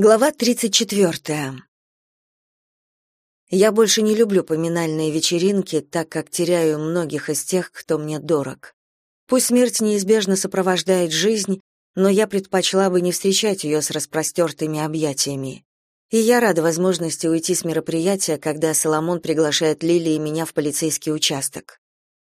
Глава 34. Я больше не люблю поминальные вечеринки, так как теряю многих из тех, кто мне дорог. Пусть смерть неизбежно сопровождает жизнь, но я предпочла бы не встречать ее с распростертыми объятиями. И я рада возможности уйти с мероприятия, когда Соломон приглашает Лили и меня в полицейский участок.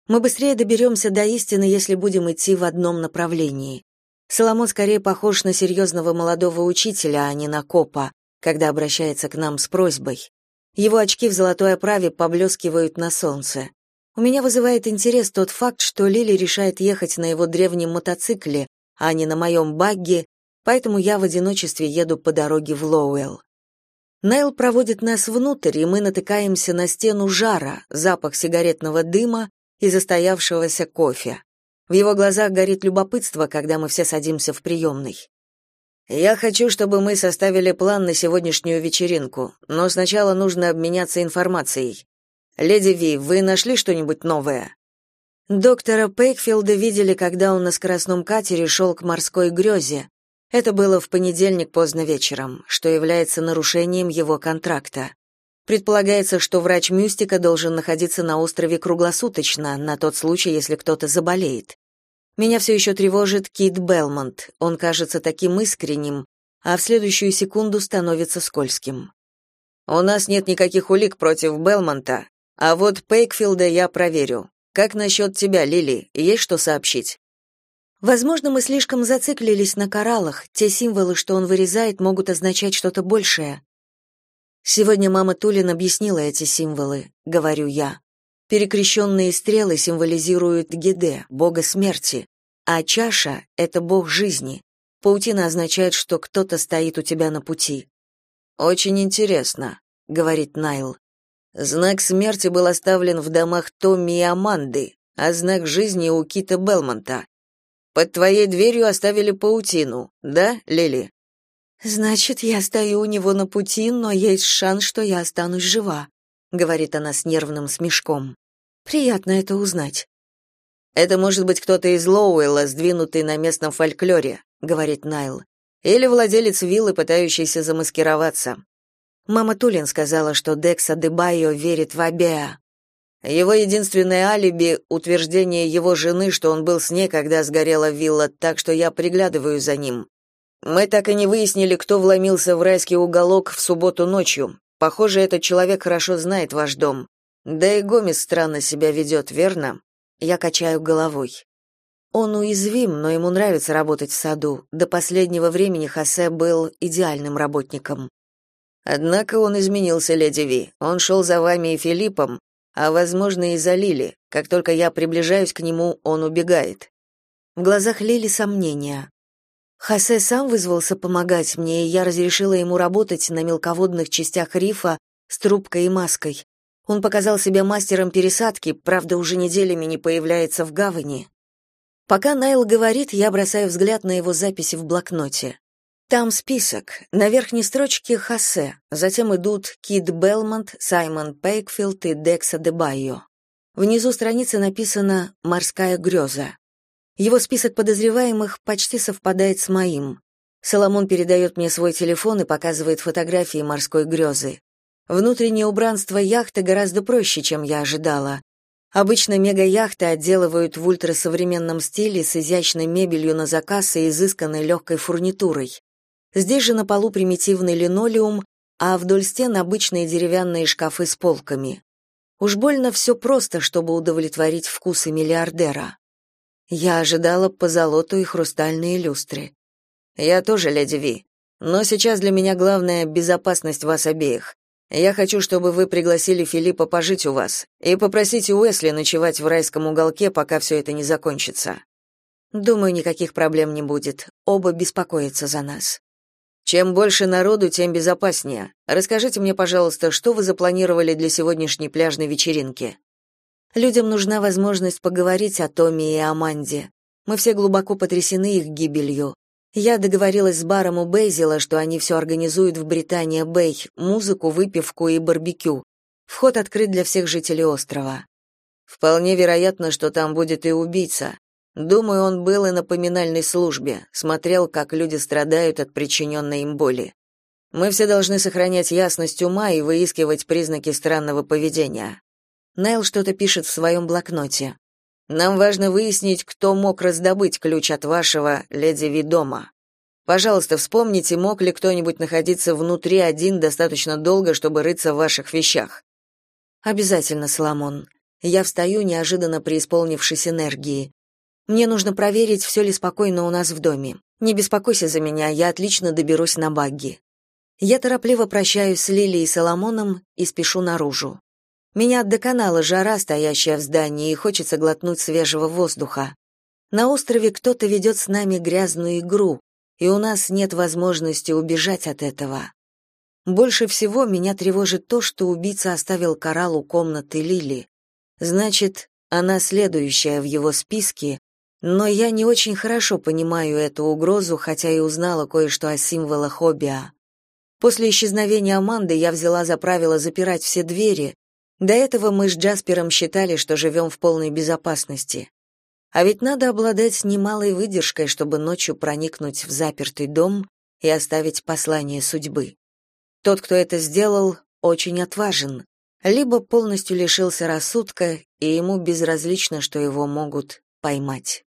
Мы быстрее доберемся до истины, если будем идти в одном направлении. Соломон скорее похож на серьезного молодого учителя, а не на копа, когда обращается к нам с просьбой. Его очки в золотой оправе поблескивают на солнце. У меня вызывает интерес тот факт, что Лили решает ехать на его древнем мотоцикле, а не на моем багги, поэтому я в одиночестве еду по дороге в Лоуэлл. Найл проводит нас внутрь, и мы натыкаемся на стену жара, запах сигаретного дыма и застоявшегося кофе. В его глазах горит любопытство, когда мы все садимся в приемной. «Я хочу, чтобы мы составили план на сегодняшнюю вечеринку, но сначала нужно обменяться информацией. Леди Ви, вы нашли что-нибудь новое?» Доктора Пейкфилда видели, когда он на скоростном катере шел к морской грезе. Это было в понедельник поздно вечером, что является нарушением его контракта. Предполагается, что врач Мюстика должен находиться на острове круглосуточно, на тот случай, если кто-то заболеет. Меня все еще тревожит Кит Белмонт. Он кажется таким искренним, а в следующую секунду становится скользким. У нас нет никаких улик против Белмонта, а вот Пейкфилда я проверю. Как насчет тебя, Лили? Есть что сообщить? Возможно, мы слишком зациклились на кораллах. Те символы, что он вырезает, могут означать что-то большее. Сегодня мама Тулин объяснила эти символы, говорю я. Перекрещенные стрелы символизируют Геде, бога смерти, а чаша — это бог жизни. Паутина означает, что кто-то стоит у тебя на пути. «Очень интересно», — говорит Найл. «Знак смерти был оставлен в домах Томми и Аманды, а знак жизни у Кита Белмонта. Под твоей дверью оставили паутину, да, Лили?» «Значит, я стою у него на пути, но есть шанс, что я останусь жива», — говорит она с нервным смешком. Приятно это узнать. Это может быть кто-то из Лоуэлла, сдвинутый на местном фольклоре, говорит Найл. Или владелец виллы, пытающийся замаскироваться. Мама Тулин сказала, что Декса Дебайо верит в Абеа. Его единственное алиби — утверждение его жены, что он был с ней, когда сгорела вилла, так что я приглядываю за ним. Мы так и не выяснили, кто вломился в райский уголок в субботу ночью. Похоже, этот человек хорошо знает ваш дом. Да и Гомес странно себя ведет, верно? Я качаю головой. Он уязвим, но ему нравится работать в саду. До последнего времени Хосе был идеальным работником. Однако он изменился, леди Ви. Он шел за вами и Филиппом, а, возможно, и за Лили. Как только я приближаюсь к нему, он убегает. В глазах Лили сомнения. Хосе сам вызвался помогать мне, и я разрешила ему работать на мелководных частях рифа с трубкой и маской. Он показал себя мастером пересадки, правда, уже неделями не появляется в гавани. Пока Найл говорит, я бросаю взгляд на его записи в блокноте. Там список. На верхней строчке Хосе, затем идут Кид Белмонт, Саймон Пейкфилд и Декса де Байо. Внизу страницы написано «Морская греза». Его список подозреваемых почти совпадает с моим. Соломон передает мне свой телефон и показывает фотографии морской грезы. Внутреннее убранство яхты гораздо проще, чем я ожидала. Обычно мега-яхты отделывают в ультрасовременном стиле с изящной мебелью на заказ и изысканной легкой фурнитурой. Здесь же на полу примитивный линолеум, а вдоль стен обычные деревянные шкафы с полками. Уж больно все просто, чтобы удовлетворить вкусы миллиардера. Я ожидала позолоту и хрустальные люстры. Я тоже, леди Ви. Но сейчас для меня главное — безопасность вас обеих. Я хочу, чтобы вы пригласили Филиппа пожить у вас и попросите Уэсли ночевать в райском уголке, пока все это не закончится. Думаю, никаких проблем не будет. Оба беспокоятся за нас. Чем больше народу, тем безопаснее. Расскажите мне, пожалуйста, что вы запланировали для сегодняшней пляжной вечеринки? Людям нужна возможность поговорить о Томе и Аманде. Мы все глубоко потрясены их гибелью. Я договорилась с баром у Бейзила, что они все организуют в Британия Бэй, музыку, выпивку и барбекю. Вход открыт для всех жителей острова. Вполне вероятно, что там будет и убийца. Думаю, он был и на поминальной службе, смотрел, как люди страдают от причиненной им боли. Мы все должны сохранять ясность ума и выискивать признаки странного поведения. Найл что-то пишет в своем блокноте. Нам важно выяснить, кто мог раздобыть ключ от вашего леди Видома. Пожалуйста, вспомните, мог ли кто-нибудь находиться внутри один достаточно долго, чтобы рыться в ваших вещах. Обязательно, Соломон. Я встаю, неожиданно преисполнившись энергии. Мне нужно проверить, все ли спокойно у нас в доме. Не беспокойся за меня, я отлично доберусь на багги. Я торопливо прощаюсь с Лилией и Соломоном и спешу наружу. Меня доконала жара, стоящая в здании, и хочется глотнуть свежего воздуха. На острове кто-то ведет с нами грязную игру, и у нас нет возможности убежать от этого. Больше всего меня тревожит то, что убийца оставил коралл у комнаты Лили. Значит, она следующая в его списке, но я не очень хорошо понимаю эту угрозу, хотя и узнала кое-что о символах Хоббиа. После исчезновения Аманды я взяла за правило запирать все двери. До этого мы с Джаспером считали, что живем в полной безопасности. А ведь надо обладать немалой выдержкой, чтобы ночью проникнуть в запертый дом и оставить послание судьбы. Тот, кто это сделал, очень отважен, либо полностью лишился рассудка, и ему безразлично, что его могут поймать.